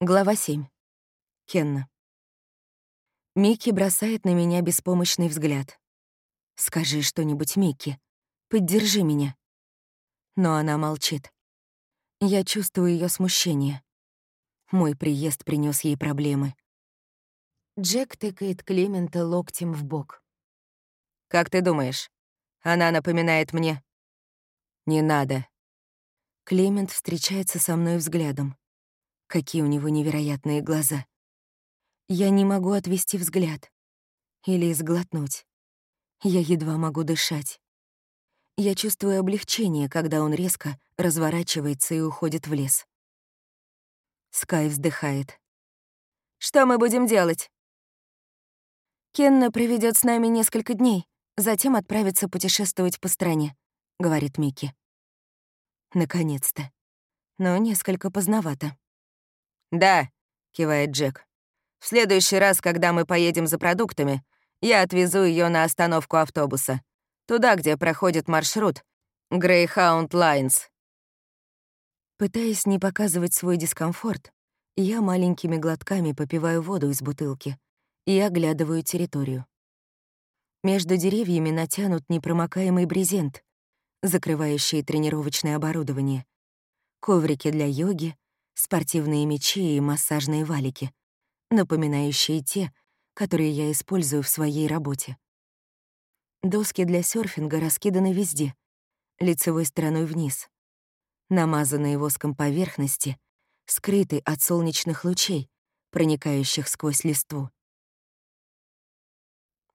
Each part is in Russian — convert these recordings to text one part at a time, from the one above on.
Глава 7. Кенна. Микки бросает на меня беспомощный взгляд. «Скажи что-нибудь, Микки. Поддержи меня». Но она молчит. Я чувствую ее смущение. Мой приезд принес ей проблемы. Джек тыкает Клемента локтем в бок. «Как ты думаешь, она напоминает мне?» «Не надо». Клемент встречается со мной взглядом. Какие у него невероятные глаза. Я не могу отвести взгляд. Или сглотнуть. Я едва могу дышать. Я чувствую облегчение, когда он резко разворачивается и уходит в лес. Скай вздыхает. «Что мы будем делать?» «Кенна проведет с нами несколько дней, затем отправится путешествовать по стране», — говорит Микки. Наконец-то. Но несколько поздновато. «Да», — кивает Джек. «В следующий раз, когда мы поедем за продуктами, я отвезу ее на остановку автобуса. Туда, где проходит маршрут Greyhound Lines». Пытаясь не показывать свой дискомфорт, я маленькими глотками попиваю воду из бутылки и оглядываю территорию. Между деревьями натянут непромокаемый брезент, закрывающий тренировочное оборудование, коврики для йоги, спортивные мячи и массажные валики, напоминающие те, которые я использую в своей работе. Доски для серфинга раскиданы везде, лицевой стороной вниз. Намазанные воском поверхности скрыты от солнечных лучей, проникающих сквозь листву.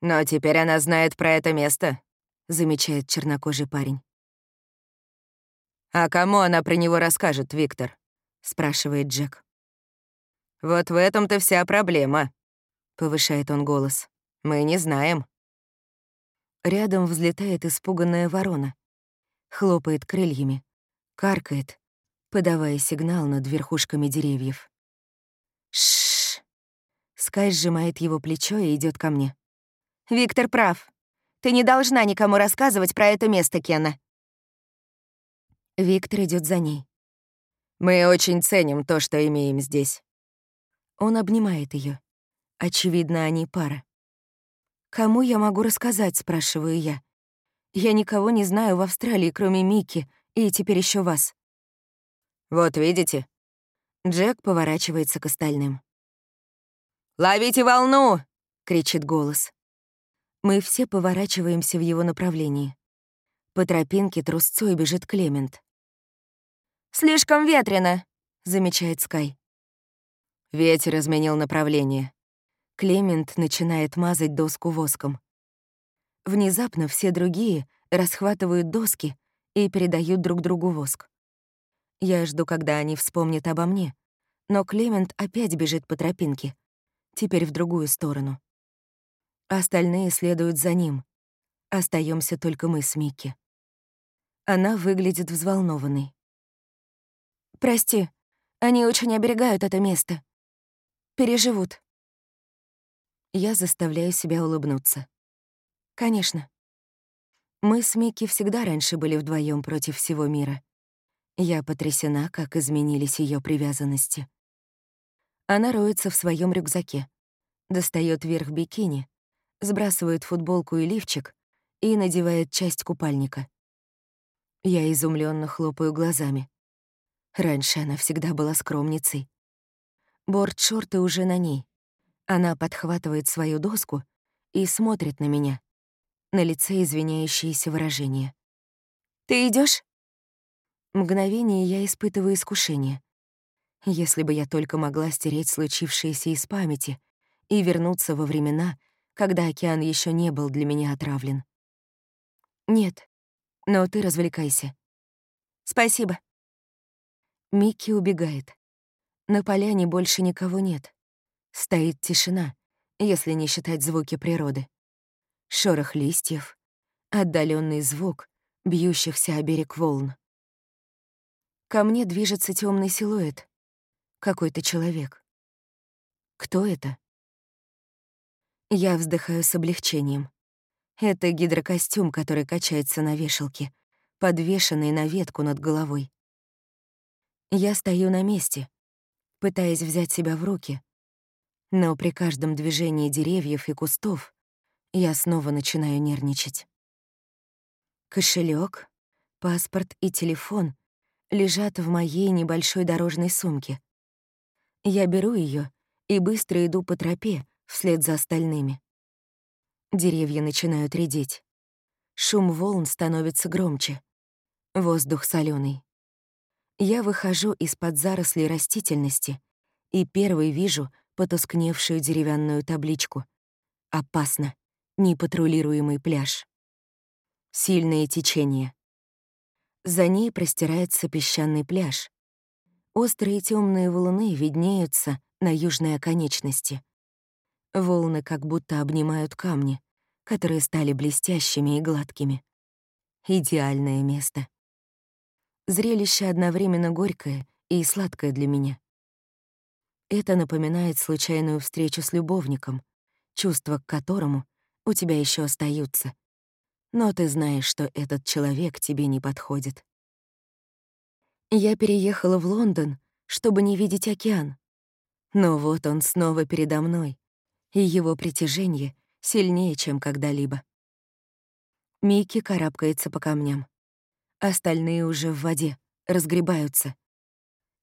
«Но теперь она знает про это место», — замечает чернокожий парень. «А кому она про него расскажет, Виктор?» — спрашивает Джек. «Вот в этом-то вся проблема», — повышает он голос. «Мы не знаем». Рядом взлетает испуганная ворона. Хлопает крыльями, каркает, подавая сигнал над верхушками деревьев. Шш. Скай сжимает его плечо и идет ко мне. «Виктор прав. Ты не должна никому рассказывать про это место, Кена». Виктор идет за ней. Мы очень ценим то, что имеем здесь». Он обнимает ее. Очевидно, они пара. «Кому я могу рассказать?» — спрашиваю я. «Я никого не знаю в Австралии, кроме Микки, и теперь еще вас». «Вот видите?» Джек поворачивается к остальным. «Ловите волну!» — кричит голос. Мы все поворачиваемся в его направлении. По тропинке трусцой бежит Клемент. «Слишком ветрено», — замечает Скай. Ветер изменил направление. Клемент начинает мазать доску воском. Внезапно все другие расхватывают доски и передают друг другу воск. Я жду, когда они вспомнят обо мне, но Клемент опять бежит по тропинке, теперь в другую сторону. Остальные следуют за ним. Остаемся только мы с Микки. Она выглядит взволнованной. Прости, они очень оберегают это место. Переживут. Я заставляю себя улыбнуться. Конечно. Мы с Микки всегда раньше были вдвоем против всего мира. Я потрясена, как изменились ее привязанности. Она роется в своем рюкзаке, достает верх бикини, сбрасывает футболку и лифчик и надевает часть купальника. Я изумленно хлопаю глазами. Раньше она всегда была скромницей. Борт-шорты уже на ней. Она подхватывает свою доску и смотрит на меня. На лице извиняющееся выражение. «Ты идешь? Мгновение я испытываю искушение. Если бы я только могла стереть случившееся из памяти и вернуться во времена, когда океан еще не был для меня отравлен. Нет, но ты развлекайся. Спасибо. Микки убегает. На поляне больше никого нет. Стоит тишина, если не считать звуки природы. Шорох листьев, отдаленный звук бьющихся о берег волн. Ко мне движется темный силуэт. Какой-то человек. Кто это? Я вздыхаю с облегчением. Это гидрокостюм, который качается на вешалке, подвешенный на ветку над головой. Я стою на месте. пытаясь взять себя в руки. Но при каждом движении деревьев и кустов я снова начинаю нервничать. Кошелек, паспорт и телефон лежат в моей небольшой дорожной сумке. Я беру ее и быстро иду по тропе вслед за остальными. Деревья начинают редеть. Шум волн становится громче. Воздух соленый. Я выхожу из-под зарослей растительности и первый вижу потускневшую деревянную табличку. Опасно. Непатрулируемый пляж. Сильное течение. За ней простирается песчаный пляж. Острые темные валуны виднеются на южной оконечности. Волны как будто обнимают камни, которые стали блестящими и гладкими. Идеальное место. Зрелище одновременно горькое и сладкое для меня. Это напоминает случайную встречу с любовником, чувства к которому у тебя еще остаются, но ты знаешь, что этот человек тебе не подходит. Я переехала в Лондон, чтобы не видеть океан. Но вот он снова передо мной, и его притяжение сильнее, чем когда-либо. Микки карабкается по камням. Остальные уже в воде, разгребаются.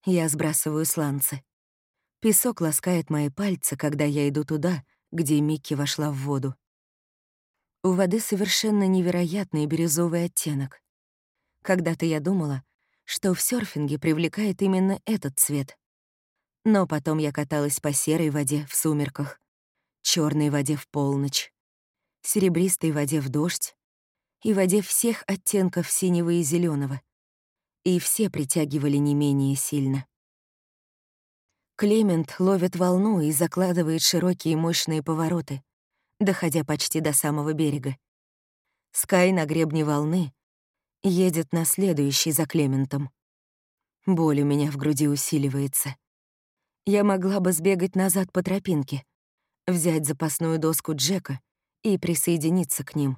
Я сбрасываю сланцы. Песок ласкает мои пальцы, когда я иду туда, где Микки вошла в воду. У воды совершенно невероятный бирюзовый оттенок. Когда-то я думала, что в серфинге привлекает именно этот цвет. Но потом я каталась по серой воде в сумерках, черной воде в полночь, серебристой воде в дождь и воде всех оттенков синего и зеленого, и все притягивали не менее сильно. Клемент ловит волну и закладывает широкие мощные повороты — доходя почти до самого берега. Скай на гребне волны едет на следующий за Клементом. Боль у меня в груди усиливается. Я могла бы сбегать назад по тропинке, взять запасную доску Джека и присоединиться к ним.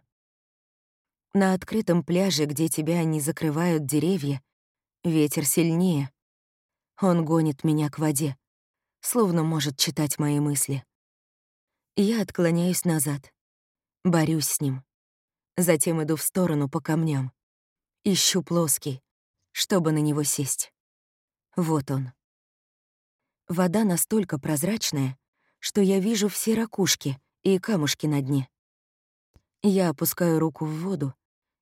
На открытом пляже, где тебя не закрывают деревья, ветер сильнее. Он гонит меня к воде, словно может читать мои мысли. Я отклоняюсь назад. Борюсь с ним. Затем иду в сторону по камням. Ищу плоский, чтобы на него сесть. Вот он. Вода настолько прозрачная, что я вижу все ракушки и камушки на дне. Я опускаю руку в воду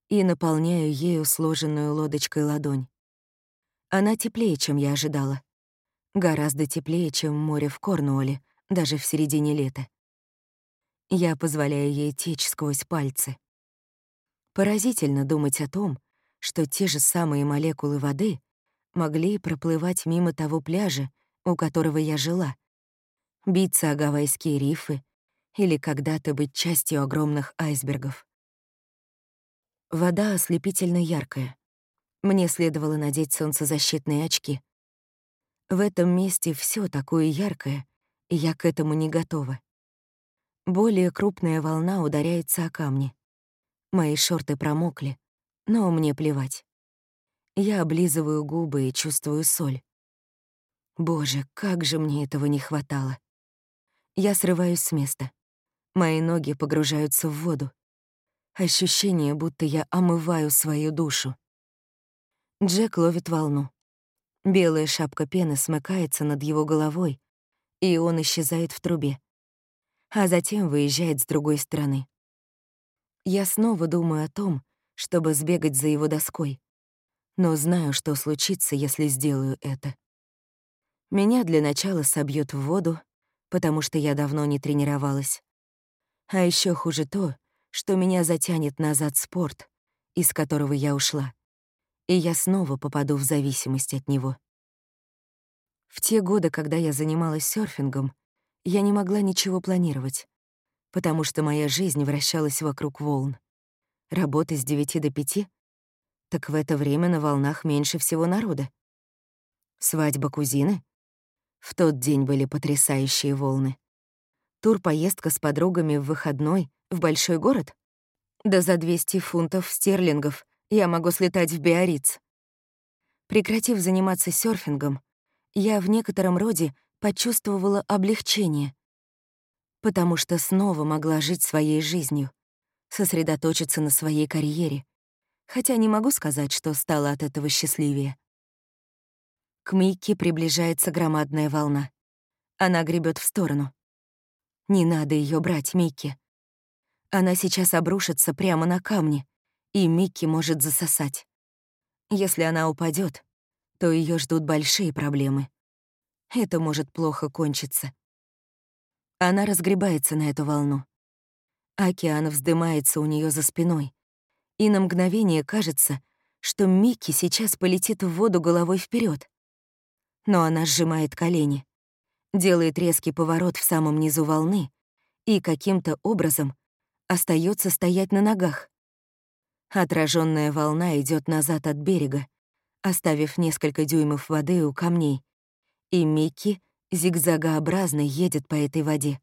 и наполняю ею сложенную лодочкой ладонь. Она теплее, чем я ожидала. Гораздо теплее, чем море в Корнуолле, даже в середине лета. Я позволяю ей течь сквозь пальцы. Поразительно думать о том, что те же самые молекулы воды могли проплывать мимо того пляжа, у которого я жила, биться о гавайские рифы или когда-то быть частью огромных айсбергов. Вода ослепительно яркая. Мне следовало надеть солнцезащитные очки. В этом месте все такое яркое, и я к этому не готова. Более крупная волна ударяется о камни. Мои шорты промокли, но мне плевать. Я облизываю губы и чувствую соль. Боже, как же мне этого не хватало. Я срываюсь с места. Мои ноги погружаются в воду. Ощущение, будто я омываю свою душу. Джек ловит волну. Белая шапка пены смыкается над его головой, и он исчезает в трубе а затем выезжает с другой стороны. Я снова думаю о том, чтобы сбегать за его доской, но знаю, что случится, если сделаю это. Меня для начала собьет в воду, потому что я давно не тренировалась. А еще хуже то, что меня затянет назад спорт, из которого я ушла, и я снова попаду в зависимость от него. В те годы, когда я занималась серфингом, я не могла ничего планировать, потому что моя жизнь вращалась вокруг волн. Работа с 9 до 5, так в это время на волнах меньше всего народа. Свадьба кузины? В тот день были потрясающие волны. Тур-поездка с подругами в выходной в большой город? Да за 200 фунтов стерлингов я могу слетать в Биарриц. Прекратив заниматься серфингом, я в некотором роде почувствовала облегчение, потому что снова могла жить своей жизнью, сосредоточиться на своей карьере, хотя не могу сказать, что стала от этого счастливее. К Микки приближается громадная волна. Она гребет в сторону. Не надо ее брать, Микки. Она сейчас обрушится прямо на камни, и Микки может засосать. Если она упадет, то ее ждут большие проблемы. Это может плохо кончиться. Она разгребается на эту волну. Океан вздымается у нее за спиной, и на мгновение кажется, что Микки сейчас полетит в воду головой вперед. Но она сжимает колени, делает резкий поворот в самом низу волны и каким-то образом остается стоять на ногах. Отраженная волна идет назад от берега, оставив несколько дюймов воды у камней, и Микки зигзагообразно едет по этой воде.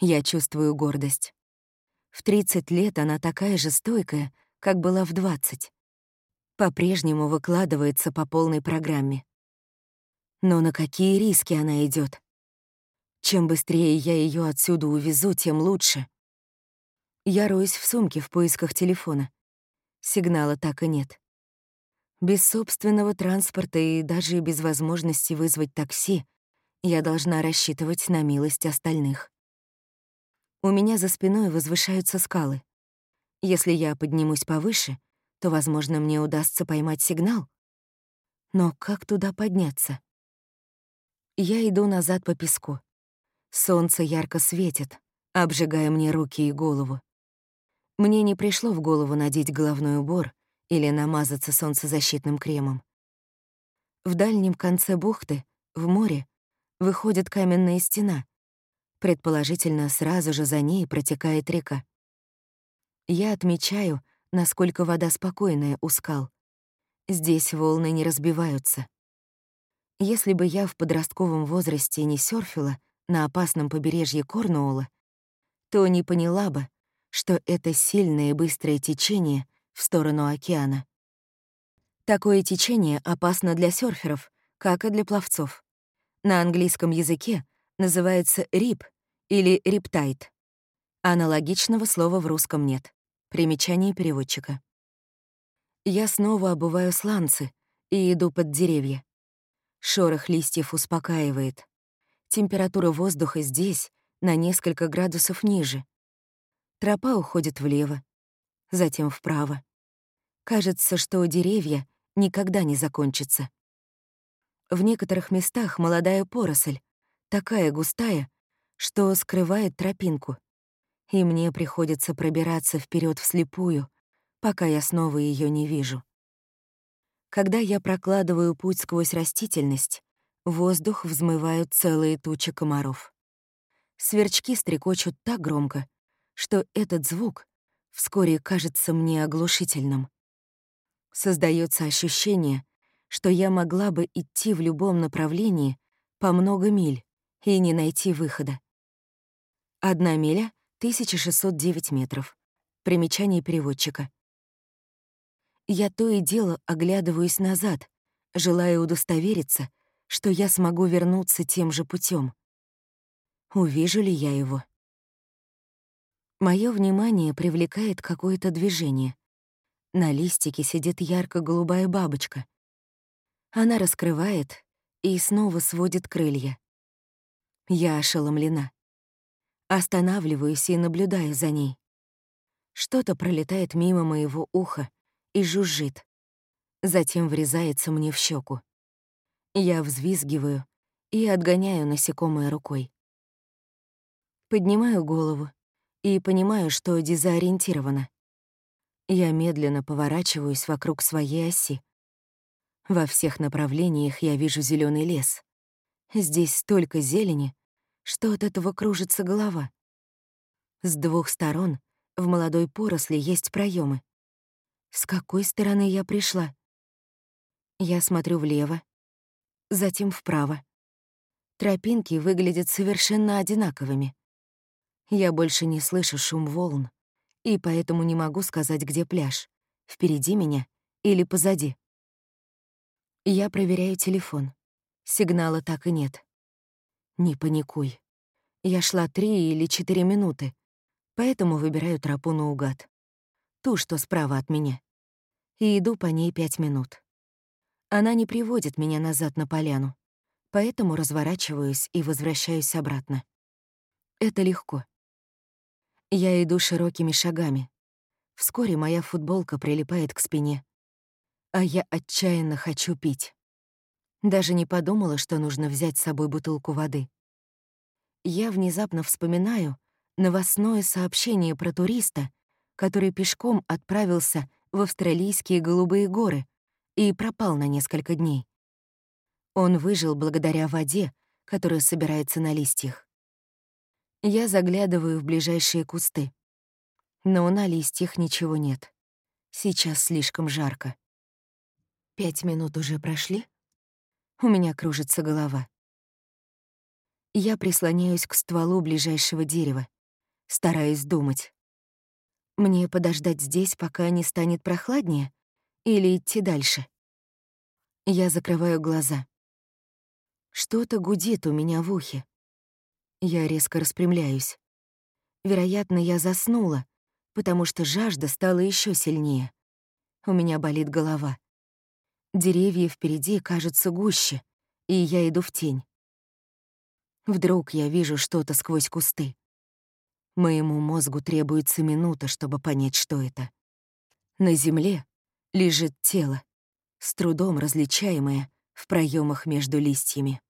Я чувствую гордость. В 30 лет она такая же стойкая, как была в 20. По-прежнему выкладывается по полной программе. Но на какие риски она идет? Чем быстрее я ее отсюда увезу, тем лучше. Я роюсь в сумке в поисках телефона. Сигнала так и нет. Без собственного транспорта и даже без возможности вызвать такси я должна рассчитывать на милость остальных. У меня за спиной возвышаются скалы. Если я поднимусь повыше, то, возможно, мне удастся поймать сигнал. Но как туда подняться? Я иду назад по песку. Солнце ярко светит, обжигая мне руки и голову. Мне не пришло в голову надеть головной убор или намазаться солнцезащитным кремом. В дальнем конце бухты, в море, выходит каменная стена. Предположительно, сразу же за ней протекает река. Я отмечаю, насколько вода спокойная у скал. Здесь волны не разбиваются. Если бы я в подростковом возрасте не серфила на опасном побережье Корнуолла, то не поняла бы, что это сильное и быстрое течение в сторону океана. Такое течение опасно для серферов, как и для пловцов. На английском языке называется рип или риптайд. Аналогичного слова в русском нет. Примечание переводчика. Я снова обуваю сланцы и иду под деревья. Шорох листьев успокаивает. Температура воздуха здесь на несколько градусов ниже. Тропа уходит влево, затем вправо. Кажется, что деревья никогда не закончатся. В некоторых местах молодая поросль, такая густая, что скрывает тропинку, и мне приходится пробираться вперед вслепую, пока я снова ее не вижу. Когда я прокладываю путь сквозь растительность, воздух взмывают целые тучи комаров. Сверчки стрекочут так громко, что этот звук вскоре кажется мне оглушительным. Создается ощущение, что я могла бы идти в любом направлении по много миль и не найти выхода. Одна миля — 1609 метров. Примечание переводчика. Я то и дело оглядываюсь назад, желая удостовериться, что я смогу вернуться тем же путем. Увижу ли я его? Мое внимание привлекает какое-то движение. На листике сидит ярко-голубая бабочка. Она раскрывает и снова сводит крылья. Я ошеломлена. Останавливаюсь и наблюдаю за ней. Что-то пролетает мимо моего уха и жужжит. Затем врезается мне в щеку. Я взвизгиваю и отгоняю насекомое рукой. Поднимаю голову и понимаю, что дезориентирована. Я медленно поворачиваюсь вокруг своей оси. Во всех направлениях я вижу зеленый лес. Здесь столько зелени, что от этого кружится голова. С двух сторон в молодой поросли есть проемы. С какой стороны я пришла? Я смотрю влево, затем вправо. Тропинки выглядят совершенно одинаковыми. Я больше не слышу шум волн, и поэтому не могу сказать, где пляж, впереди меня или позади. Я проверяю телефон. Сигнала так и нет. Не паникуй. Я шла три или четыре минуты, поэтому выбираю тропу наугад. Ту, что справа от меня. И иду по ней пять минут. Она не приводит меня назад на поляну, поэтому разворачиваюсь и возвращаюсь обратно. Это легко. Я иду широкими шагами. Вскоре моя футболка прилипает к спине. А я отчаянно хочу пить. Даже не подумала, что нужно взять с собой бутылку воды. Я внезапно вспоминаю новостное сообщение про туриста, который пешком отправился в австралийские голубые горы и пропал на несколько дней. Он выжил благодаря воде, которая собирается на листьях. Я заглядываю в ближайшие кусты. Но на листьях ничего нет. Сейчас слишком жарко. Пять минут уже прошли? У меня кружится голова. Я прислоняюсь к стволу ближайшего дерева, стараюсь думать. Мне подождать здесь, пока не станет прохладнее, или идти дальше? Я закрываю глаза. Что-то гудит у меня в ухе. Я резко распрямляюсь. Вероятно, я заснула, потому что жажда стала еще сильнее. У меня болит голова. Деревья впереди кажутся гуще, и я иду в тень. Вдруг я вижу что-то сквозь кусты. Моему мозгу требуется минута, чтобы понять, что это. На земле лежит тело, с трудом различаемое в проемах между листьями.